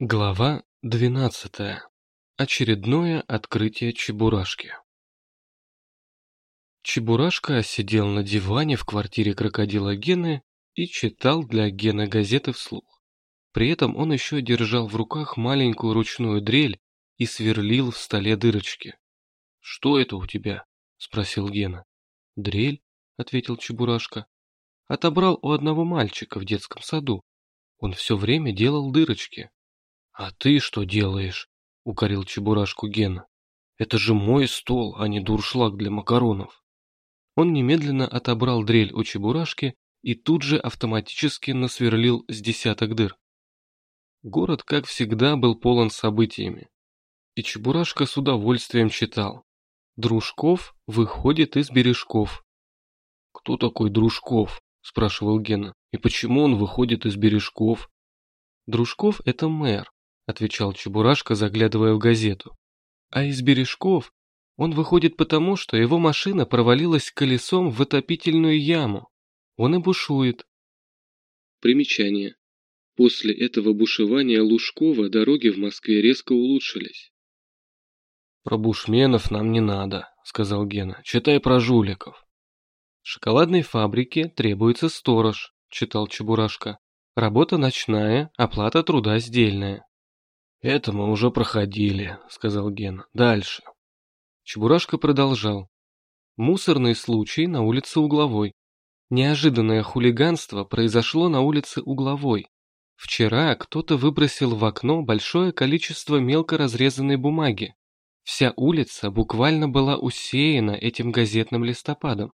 Глава 12. Очередное открытие Чебурашки. Чебурашка сидел на диване в квартире крокодила Гены и читал для Гены газеты вслух. При этом он еще держал в руках маленькую ручную дрель и сверлил в столе дырочки. «Что это у тебя?» – спросил Гена. «Дрель», – ответил Чебурашка. «Отобрал у одного мальчика в детском саду. Он все время делал дырочки». «А ты что делаешь?» — укорил Чебурашку Гена. «Это же мой стол, а не дуршлаг для макаронов». Он немедленно отобрал дрель у Чебурашки и тут же автоматически насверлил с десяток дыр. Город, как всегда, был полон событиями. И Чебурашка с удовольствием читал. «Дружков выходит из бережков». «Кто такой Дружков?» – спрашивал Гена. «И почему он выходит из бережков?» Дружков – это мэр, отвечал Чебурашка, заглядывая в газету. А из бережков он выходит потому, что его машина провалилась колесом в отопительную яму. Он и бушует. Примечание. После этого бушевания Лужкова дороги в Москве резко улучшились. «Про бушменов нам не надо», — сказал Гена. «Читай про жуликов». «Шоколадной фабрике требуется сторож», — читал Чебурашка. «Работа ночная, оплата труда сдельная». «Это мы уже проходили», — сказал Гена. «Дальше». Чебурашка продолжал. Мусорный случай на улице Угловой. Неожиданное хулиганство произошло на улице Угловой. Вчера кто-то выбросил в окно большое количество мелко разрезанной бумаги. Вся улица буквально была усеяна этим газетным листопадом.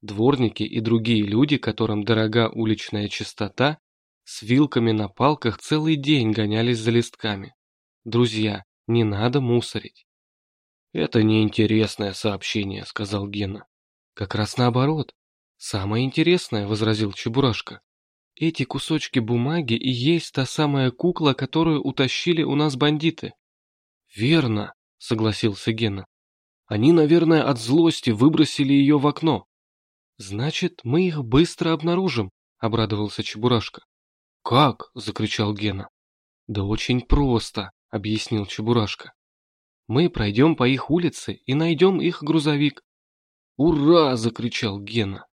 Дворники и другие люди, которым дорога уличная чистота, с вилками на палках целый день гонялись за листками. Друзья, не надо мусорить. Это неинтересное сообщение, сказал Гена. Как раз наоборот. Самое интересное, возразил Чебурашка. Эти кусочки бумаги и есть та самая кукла, которую утащили у нас бандиты. Верно, согласился Гена. Они, наверное, от злости выбросили ее в окно. Значит, мы их быстро обнаружим, обрадовался Чебурашка. «Как?» – закричал Гена. «Да очень просто», – объяснил Чебурашка. «Мы пройдем по их улице и найдем их грузовик». «Ура!» – закричал Гена.